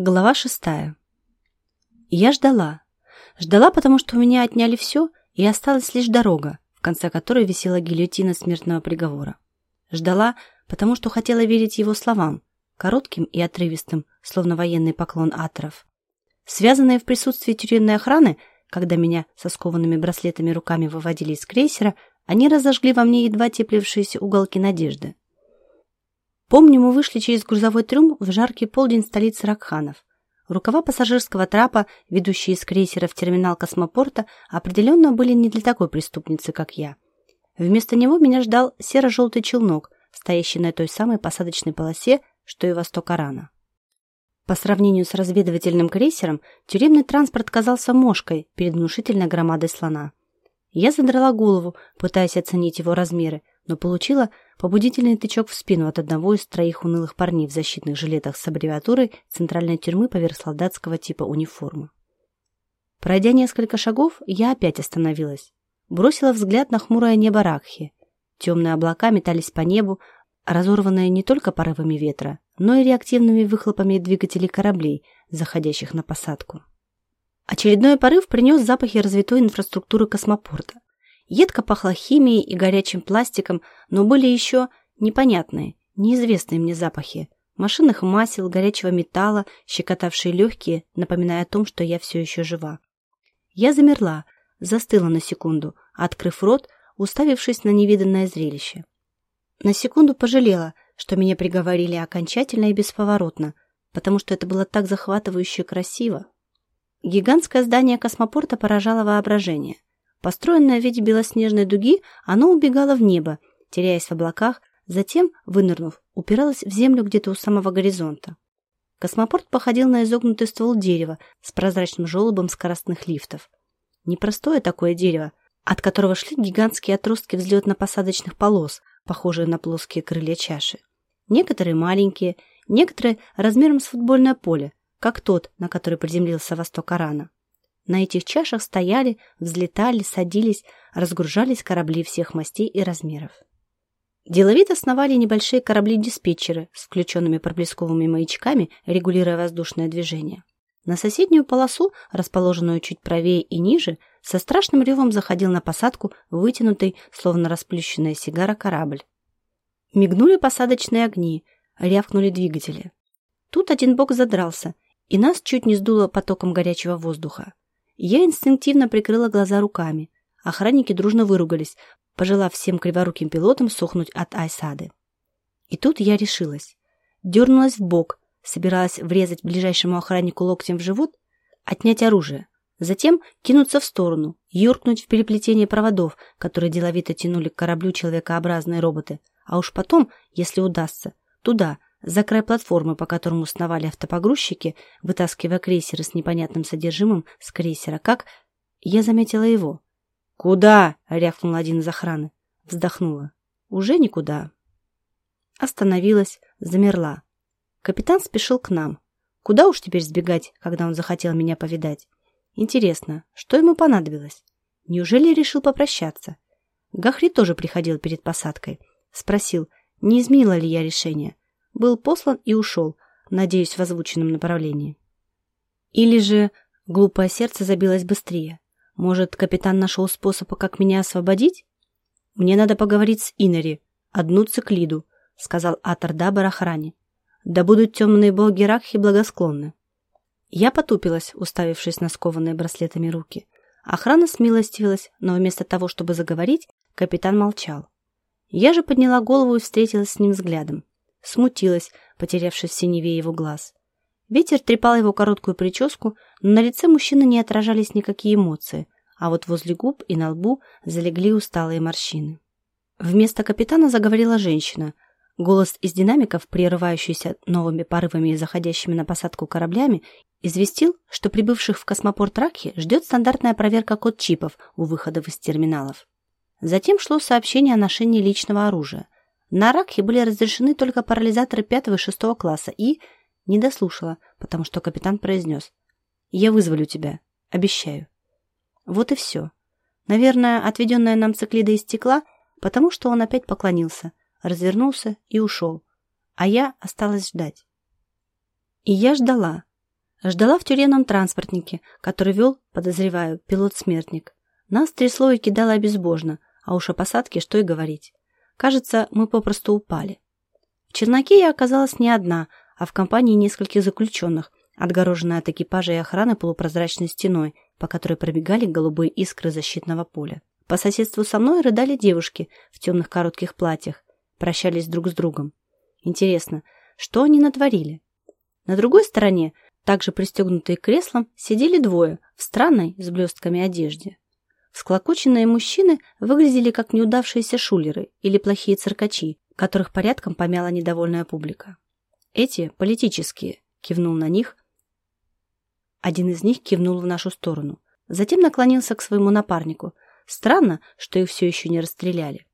Глава шестая. Я ждала. Ждала, потому что у меня отняли все, и осталась лишь дорога, в конце которой висела гильотина смертного приговора. Ждала, потому что хотела верить его словам, коротким и отрывистым, словно военный поклон аторов. Связанные в присутствии тюремной охраны, когда меня со скованными браслетами руками выводили из крейсера, они разожгли во мне едва теплившиеся уголки надежды. Помню, мы вышли через грузовой трюм в жаркий полдень столицы Ракханов. Рукава пассажирского трапа, ведущие из крейсера в терминал космопорта, определенно были не для такой преступницы, как я. Вместо него меня ждал серо-желтый челнок, стоящий на той самой посадочной полосе, что и восток Арана. По сравнению с разведывательным крейсером, тюремный транспорт казался мошкой перед внушительной громадой слона. Я задрала голову, пытаясь оценить его размеры, но получила побудительный тычок в спину от одного из троих унылых парней в защитных жилетах с аббревиатурой центральной тюрьмы поверх солдатского типа униформы. Пройдя несколько шагов, я опять остановилась. Бросила взгляд на хмурое небо Ракхи. Темные облака метались по небу, разорванные не только порывами ветра, но и реактивными выхлопами двигателей кораблей, заходящих на посадку. Очередной порыв принес запахи развитой инфраструктуры космопорта. Едко пахло химией и горячим пластиком, но были еще непонятные, неизвестные мне запахи. Машинных масел, горячего металла, щекотавшие легкие, напоминая о том, что я все еще жива. Я замерла, застыла на секунду, открыв рот, уставившись на невиданное зрелище. На секунду пожалела, что меня приговорили окончательно и бесповоротно, потому что это было так захватывающе красиво. Гигантское здание космопорта поражало воображение. Построенное в виде белоснежной дуги, оно убегало в небо, теряясь в облаках, затем, вынырнув, упиралось в землю где-то у самого горизонта. Космопорт походил на изогнутый ствол дерева с прозрачным желобом скоростных лифтов. Непростое такое дерево, от которого шли гигантские отростки взлетно-посадочных полос, похожие на плоские крылья чаши. Некоторые маленькие, некоторые размером с футбольное поле, как тот, на который приземлился восток Арана. На этих чашах стояли, взлетали, садились, разгружались корабли всех мастей и размеров. Деловито сновали небольшие корабли-диспетчеры с включенными проблесковыми маячками, регулируя воздушное движение. На соседнюю полосу, расположенную чуть правее и ниже, со страшным ревом заходил на посадку вытянутый, словно расплющенная сигара, корабль. Мигнули посадочные огни, рявкнули двигатели. Тут один бок задрался, и нас чуть не сдуло потоком горячего воздуха. Я инстинктивно прикрыла глаза руками. Охранники дружно выругались, пожелав всем криворуким пилотам сохнуть от айсады. И тут я решилась. Дернулась в бок, собиралась врезать ближайшему охраннику локтем в живот, отнять оружие, затем кинуться в сторону, юркнуть в переплетение проводов, которые деловито тянули к кораблю человекообразные роботы, а уж потом, если удастся, туда, за край платформы, по которому сновали автопогрузчики, вытаскивая крейсеры с непонятным содержимым с крейсера, как... Я заметила его. «Куда?» — рявкнул один из охраны. Вздохнула. «Уже никуда». Остановилась, замерла. Капитан спешил к нам. Куда уж теперь сбегать, когда он захотел меня повидать? Интересно, что ему понадобилось? Неужели решил попрощаться? Гахри тоже приходил перед посадкой. Спросил, не изменила ли я решение был послан и ушел, надеюсь, в озвученном направлении. Или же глупое сердце забилось быстрее. Может, капитан нашел способ, как меня освободить? Мне надо поговорить с Инори, одну циклиду, сказал Атардаба охране. Да будут темные боги Ракхи благосклонны. Я потупилась, уставившись на скованные браслетами руки. Охрана смилостивилась, но вместо того, чтобы заговорить, капитан молчал. Я же подняла голову и встретилась с ним взглядом смутилась, потерявшись в синеве его глаз. Ветер трепал его короткую прическу, но на лице мужчины не отражались никакие эмоции, а вот возле губ и на лбу залегли усталые морщины. Вместо капитана заговорила женщина. Голос из динамиков, прерывающийся новыми порывами и заходящими на посадку кораблями, известил, что прибывших в космопорт Ракхи ждет стандартная проверка код-чипов у выходов из терминалов. Затем шло сообщение о ношении личного оружия – на Ракхе были разрешены только парализаторы пятого и шестого класса и... Не дослушала, потому что капитан произнес. «Я вызволю тебя. Обещаю». Вот и все. Наверное, отведенная нам циклида из стекла, потому что он опять поклонился, развернулся и ушел. А я осталась ждать. И я ждала. Ждала в тюремном транспортнике, который вел, подозреваю, пилот-смертник. Нас трясло и кидало безбожно, а уж о посадке что и говорить. Кажется, мы попросту упали. В Чернаке я оказалась не одна, а в компании нескольких заключенных, отгороженная от экипажа и охраны полупрозрачной стеной, по которой пробегали голубые искры защитного поля. По соседству со мной рыдали девушки в темных коротких платьях, прощались друг с другом. Интересно, что они натворили? На другой стороне, также пристегнутые к креслам, сидели двое в странной с блестками одежде. Всклокоченные мужчины выглядели как неудавшиеся шулеры или плохие циркачи, которых порядком помяла недовольная публика. Эти политические, кивнул на них. Один из них кивнул в нашу сторону. Затем наклонился к своему напарнику. Странно, что их все еще не расстреляли.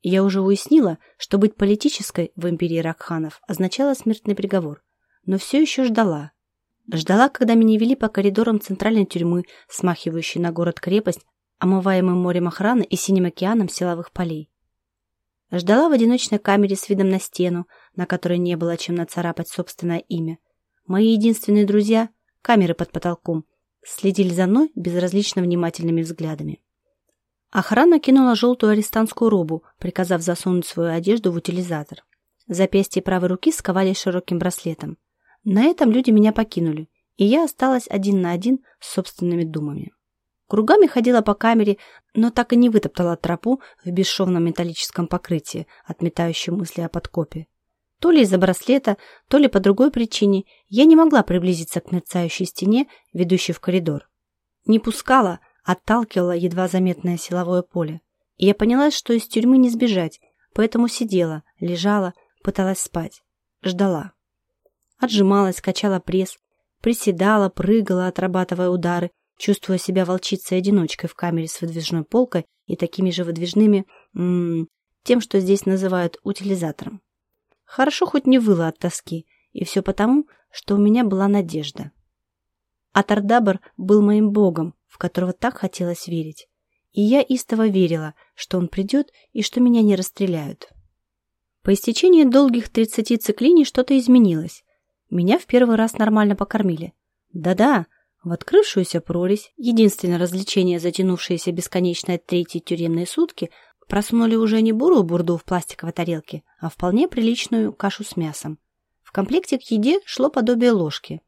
Я уже уяснила, что быть политической в империи Ракханов означало смертный приговор, но все еще ждала. Ждала, когда меня вели по коридорам центральной тюрьмы, смахивающей на город-крепость, омываемым морем охраны и синим океаном силовых полей. Ждала в одиночной камере с видом на стену, на которой не было чем нацарапать собственное имя. Мои единственные друзья, камеры под потолком, следили за мной безразлично внимательными взглядами. Охрана кинула желтую арестантскую робу, приказав засунуть свою одежду в утилизатор. Запястье правой руки сковали широким браслетом. На этом люди меня покинули, и я осталась один на один с собственными думами. Кругами ходила по камере, но так и не вытоптала тропу в бесшовном металлическом покрытии, отметающем мысли о подкопе. То ли из-за браслета, то ли по другой причине я не могла приблизиться к мерцающей стене, ведущей в коридор. Не пускала, отталкивало едва заметное силовое поле. И я поняла, что из тюрьмы не сбежать, поэтому сидела, лежала, пыталась спать. Ждала. Отжималась, качала пресс, приседала, прыгала, отрабатывая удары, чувствуя себя волчицей-одиночкой в камере с выдвижной полкой и такими же выдвижными, м -м, тем, что здесь называют утилизатором. Хорошо хоть не выла от тоски, и все потому, что у меня была надежда. Атардабр был моим богом, в которого так хотелось верить. И я истово верила, что он придет и что меня не расстреляют. По истечении долгих 30 циклиний что-то изменилось. Меня в первый раз нормально покормили. Да-да, в открывшуюся прорезь, единственное развлечение, затянувшееся бесконечной третьей тюремной сутки, просунули уже не бурую бурду в пластиковой тарелке, а вполне приличную кашу с мясом. В комплекте к еде шло подобие ложки.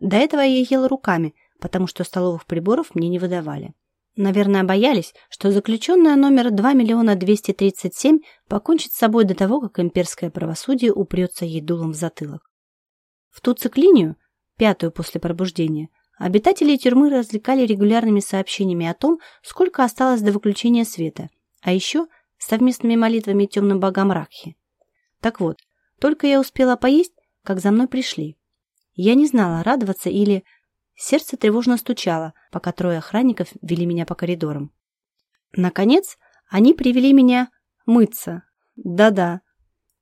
До этого я ела руками, потому что столовых приборов мне не выдавали. Наверное, боялись, что заключенная номер 2 миллиона 237 покончит с собой до того, как имперское правосудие упрется ей дулом в затылок. В ту циклинию, пятую после пробуждения, обитатели тюрьмы развлекали регулярными сообщениями о том, сколько осталось до выключения света, а еще совместными молитвами темным богам Ракхи. Так вот, только я успела поесть, как за мной пришли. Я не знала, радоваться или Сердце тревожно стучало, пока трое охранников вели меня по коридорам. Наконец, они привели меня мыться. Да-да.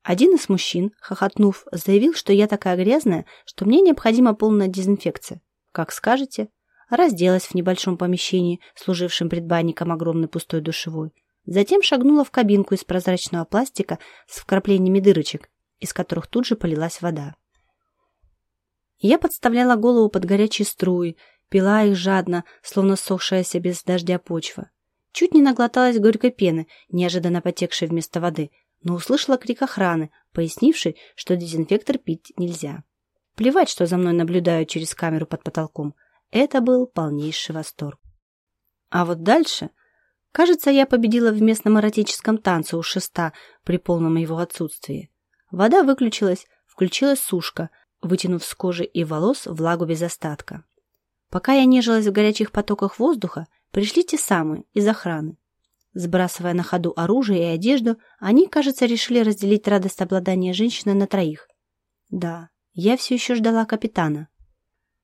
Один из мужчин, хохотнув, заявил, что я такая грязная, что мне необходима полная дезинфекция. Как скажете. Разделась в небольшом помещении, служившем предбанником огромной пустой душевой. Затем шагнула в кабинку из прозрачного пластика с вкраплениями дырочек, из которых тут же полилась вода. Я подставляла голову под горячие струи, пила их жадно, словно сохшаяся без дождя почва. Чуть не наглоталась горькой пены, неожиданно потекшей вместо воды, но услышала крик охраны, пояснивший, что дезинфектор пить нельзя. Плевать, что за мной наблюдают через камеру под потолком. Это был полнейший восторг. А вот дальше... Кажется, я победила в местном эротическом танце у шеста при полном его отсутствии. Вода выключилась, включилась сушка, вытянув с кожи и волос влагу без остатка. Пока я нежилась в горячих потоках воздуха, пришли те самые, из охраны. Сбрасывая на ходу оружие и одежду, они, кажется, решили разделить радость обладания женщины на троих. Да, я все еще ждала капитана.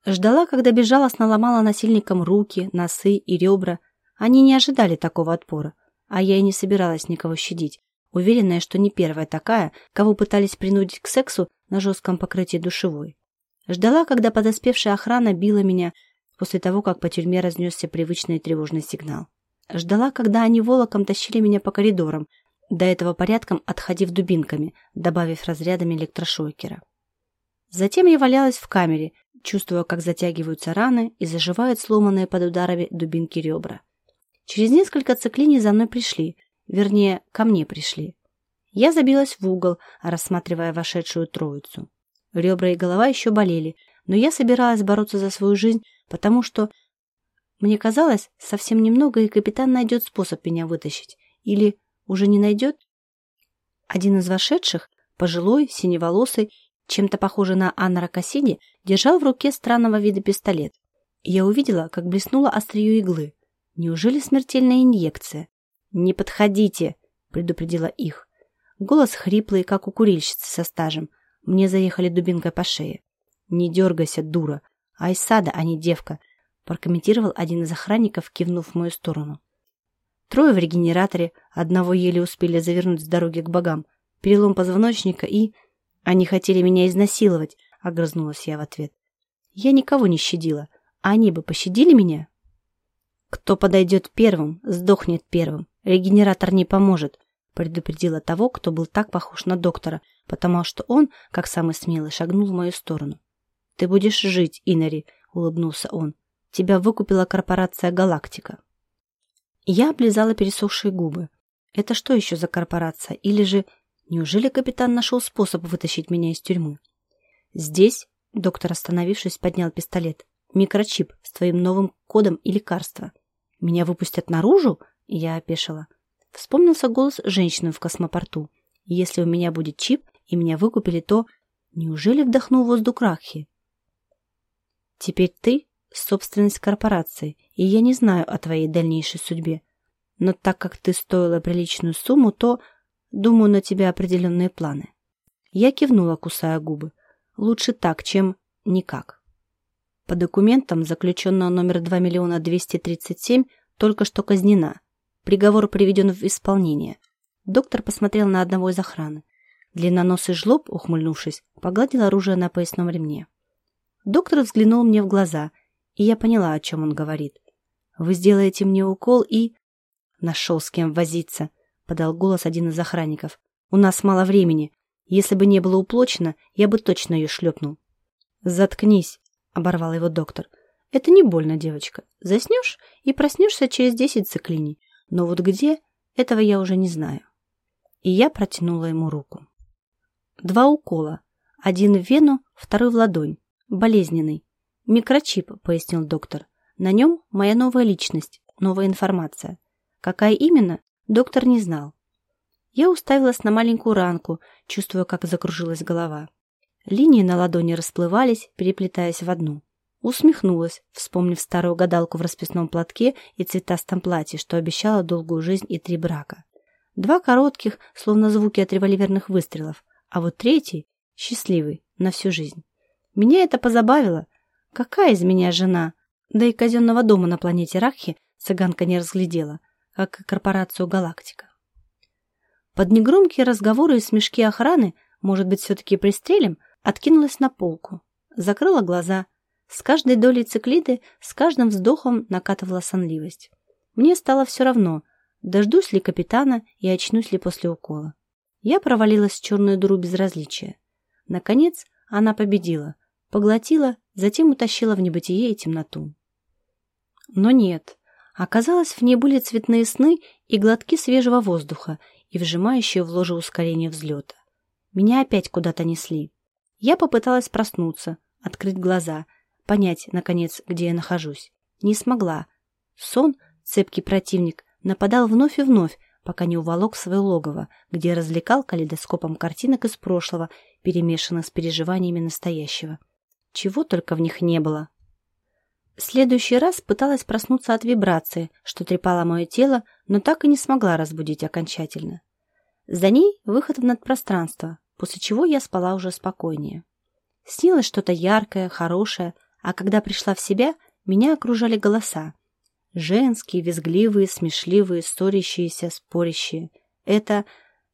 Ждала, когда безжалостно ломала насильникам руки, носы и ребра. Они не ожидали такого отпора, а я и не собиралась никого щадить, уверенная, что не первая такая, кого пытались принудить к сексу на жестком покрытии душевой. Ждала, когда подоспевшая охрана била меня после того, как по тюрьме разнесся привычный тревожный сигнал. Ждала, когда они волоком тащили меня по коридорам, до этого порядком отходив дубинками, добавив разрядами электрошокера. Затем я валялась в камере, чувствуя, как затягиваются раны и заживают сломанные под ударами дубинки ребра. Через несколько циклиний за мной пришли, вернее, ко мне пришли. Я забилась в угол, рассматривая вошедшую троицу. Ребра и голова еще болели, но я собиралась бороться за свою жизнь, потому что мне казалось, совсем немного, и капитан найдет способ меня вытащить. Или уже не найдет? Один из вошедших, пожилой, синеволосый, чем-то похожий на Анна Кассиди, держал в руке странного вида пистолет. Я увидела, как блеснуло острие иглы. Неужели смертельная инъекция? «Не подходите!» — предупредила их. Голос хриплый, как у курильщицы со стажем. Мне заехали дубинкой по шее. «Не дергайся, дура! Айсада, а не девка!» прокомментировал один из охранников, кивнув в мою сторону. Трое в регенераторе, одного еле успели завернуть с дороги к богам, перелом позвоночника и... Они хотели меня изнасиловать, огрызнулась я в ответ. Я никого не щадила, они бы пощадили меня? Кто подойдет первым, сдохнет первым. Регенератор не поможет, предупредила того, кто был так похож на доктора, потому что он, как самый смелый, шагнул в мою сторону. «Ты будешь жить, Инари», — улыбнулся он. Тебя выкупила корпорация «Галактика». Я облизала пересохшие губы. Это что еще за корпорация? Или же, неужели капитан нашел способ вытащить меня из тюрьмы? Здесь, доктор, остановившись, поднял пистолет. Микрочип с твоим новым кодом и лекарства. Меня выпустят наружу? Я опешила. Вспомнился голос женщины в космопорту. Если у меня будет чип, и меня выкупили, то... Неужели вдохнул воздух Рахи? Теперь ты собственность корпорации, и я не знаю о твоей дальнейшей судьбе. Но так как ты стоила приличную сумму, то, думаю, на тебя определенные планы. Я кивнула, кусая губы. Лучше так, чем никак. По документам, заключенного номер 2 миллиона 237, только что казнена. Приговор приведен в исполнение. Доктор посмотрел на одного из охраны. Длинноносый жлоб, ухмыльнувшись, погладил оружие на поясном ремне. Доктор взглянул мне в глаза – и я поняла, о чем он говорит. «Вы сделаете мне укол и...» «Нашел с кем возиться», — подал голос один из охранников. «У нас мало времени. Если бы не было уплочено, я бы точно ее шлепнул». «Заткнись», — оборвал его доктор. «Это не больно, девочка. Заснешь и проснешься через десять циклиний. Но вот где, этого я уже не знаю». И я протянула ему руку. Два укола. Один в вену, второй в ладонь. Болезненный. «Микрочип», — пояснил доктор. «На нем моя новая личность, новая информация. Какая именно, доктор не знал. Я уставилась на маленькую ранку, чувствуя, как закружилась голова. Линии на ладони расплывались, переплетаясь в одну. Усмехнулась, вспомнив старую гадалку в расписном платке и цветастом платье, что обещала долгую жизнь и три брака. Два коротких, словно звуки от револьверных выстрелов, а вот третий — счастливый, на всю жизнь. Меня это позабавило, Какая из меня жена? Да и казенного дома на планете Рахи цыганка не разглядела, как и корпорацию «Галактика». Под негромкие разговоры и смешки охраны, может быть, все-таки пристрелим, откинулась на полку, закрыла глаза. С каждой долей циклиды, с каждым вздохом накатывала сонливость. Мне стало все равно, дождусь ли капитана и очнусь ли после укола. Я провалилась в черную дыру безразличия. Наконец, она победила — поглотила, затем утащила в небытие и темноту. Но нет. Оказалось, в ней были цветные сны и глотки свежего воздуха, и вжимающие в ложе ускорение взлета. Меня опять куда-то несли. Я попыталась проснуться, открыть глаза, понять, наконец, где я нахожусь. Не смогла. Сон, цепкий противник, нападал вновь и вновь, пока не уволок свое логово, где развлекал калейдоскопом картинок из прошлого, перемешанных с переживаниями настоящего. Чего только в них не было. Следующий раз пыталась проснуться от вибрации, что трепало мое тело, но так и не смогла разбудить окончательно. За ней выход в надпространство, после чего я спала уже спокойнее. Снилось что-то яркое, хорошее, а когда пришла в себя, меня окружали голоса. Женские, визгливые, смешливые, ссорящиеся, спорящие. Это...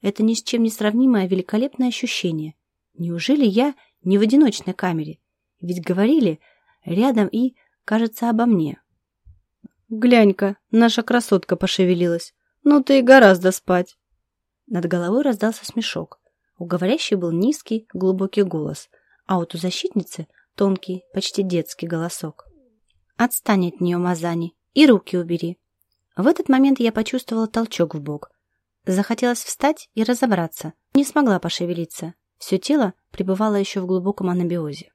это ни с чем не сравнимое великолепное ощущение. Неужели я не в одиночной камере? Ведь говорили рядом и, кажется, обо мне. «Глянь-ка, наша красотка пошевелилась. Ну ты и гораздо спать». Над головой раздался смешок. У говорящей был низкий, глубокий голос, а вот у защитницы тонкий, почти детский голосок. «Отстань от нее, Мазани, и руки убери». В этот момент я почувствовала толчок в бок. Захотелось встать и разобраться. Не смогла пошевелиться. Все тело пребывало еще в глубоком анабиозе.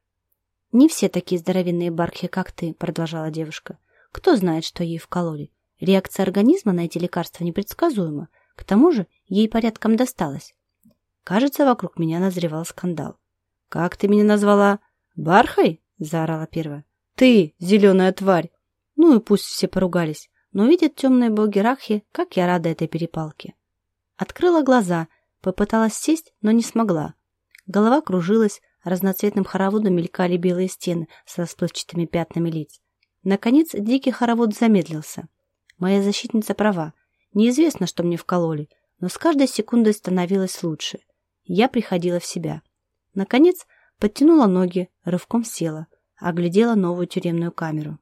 «Не все такие здоровенные бархи, как ты», — продолжала девушка. «Кто знает, что ей вкололи? Реакция организма на эти лекарства непредсказуема. К тому же ей порядком досталось. Кажется, вокруг меня назревал скандал. «Как ты меня назвала? Бархой?» — заорала первая. «Ты, зеленая тварь!» Ну и пусть все поругались, но видят темные боги Рахи, как я рада этой перепалке. Открыла глаза, попыталась сесть, но не смогла. Голова кружилась, разноцветным хороводом мелькали белые стены с расплывчатыми пятнами лиц. Наконец, дикий хоровод замедлился. Моя защитница права. Неизвестно, что мне вкололи, но с каждой секундой становилось лучше. Я приходила в себя. Наконец, подтянула ноги, рывком села, оглядела новую тюремную камеру.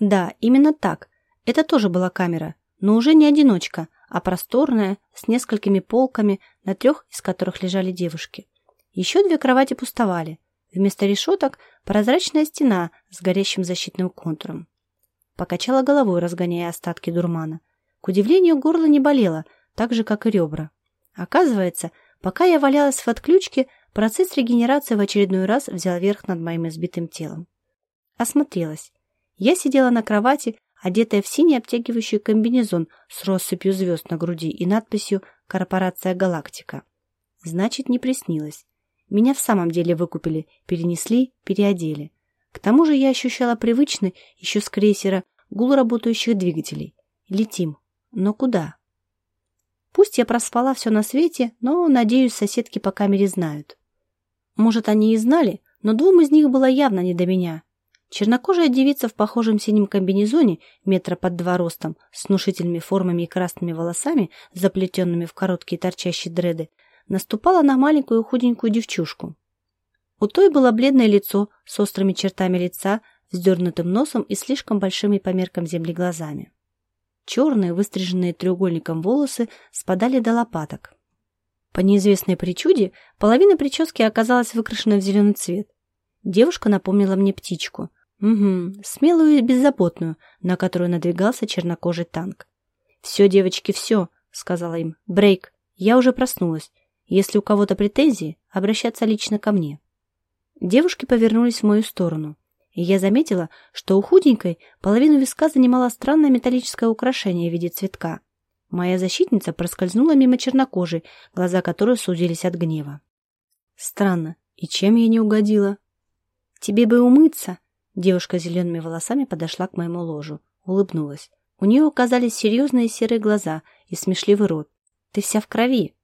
Да, именно так. Это тоже была камера, но уже не одиночка, а просторная, с несколькими полками, на трех из которых лежали девушки. Еще две кровати пустовали. Вместо решеток прозрачная стена с горящим защитным контуром. Покачала головой, разгоняя остатки дурмана. К удивлению, горло не болело, так же, как и ребра. Оказывается, пока я валялась в отключке, процесс регенерации в очередной раз взял верх над моим избитым телом. Осмотрелась. Я сидела на кровати, одетая в синий обтягивающий комбинезон с россыпью звезд на груди и надписью «Корпорация Галактика». Значит, не приснилось. Меня в самом деле выкупили, перенесли, переодели. К тому же я ощущала привычный, еще с крейсера, гул работающих двигателей. Летим. Но куда? Пусть я проспала все на свете, но, надеюсь, соседки по камере знают. Может, они и знали, но двум из них было явно не до меня. Чернокожая девица в похожем синем комбинезоне, метра под два ростом, с внушительными формами и красными волосами, заплетенными в короткие торчащие дреды, наступала на маленькую худенькую девчушку. У той было бледное лицо с острыми чертами лица, вздернутым носом и слишком большими по меркам земли глазами. Черные, выстриженные треугольником волосы спадали до лопаток. По неизвестной причуде половина прически оказалась выкрашена в зеленый цвет. Девушка напомнила мне птичку. Угу, смелую и беззаботную, на которую надвигался чернокожий танк. «Все, девочки, все», — сказала им. «Брейк, я уже проснулась. Если у кого-то претензии, обращаться лично ко мне». Девушки повернулись в мою сторону, и я заметила, что у худенькой половину виска занимало странное металлическое украшение в виде цветка. Моя защитница проскользнула мимо чернокожей, глаза которой судились от гнева. Странно, и чем я не угодила? Тебе бы умыться. Девушка с зелеными волосами подошла к моему ложу, улыбнулась. У нее оказались серьезные серые глаза и смешливый рот. Ты вся в крови.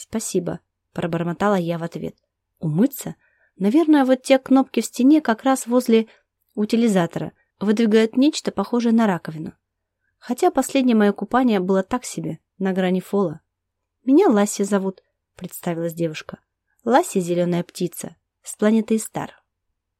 Спасибо, пробормотала я в ответ. Умыться? Наверное, вот те кнопки в стене как раз возле утилизатора выдвигают нечто похожее на раковину. Хотя последнее мое купание было так себе, на грани фола. «Меня Ласси зовут», — представилась девушка. «Ласси — зеленая птица, с планеты Истар».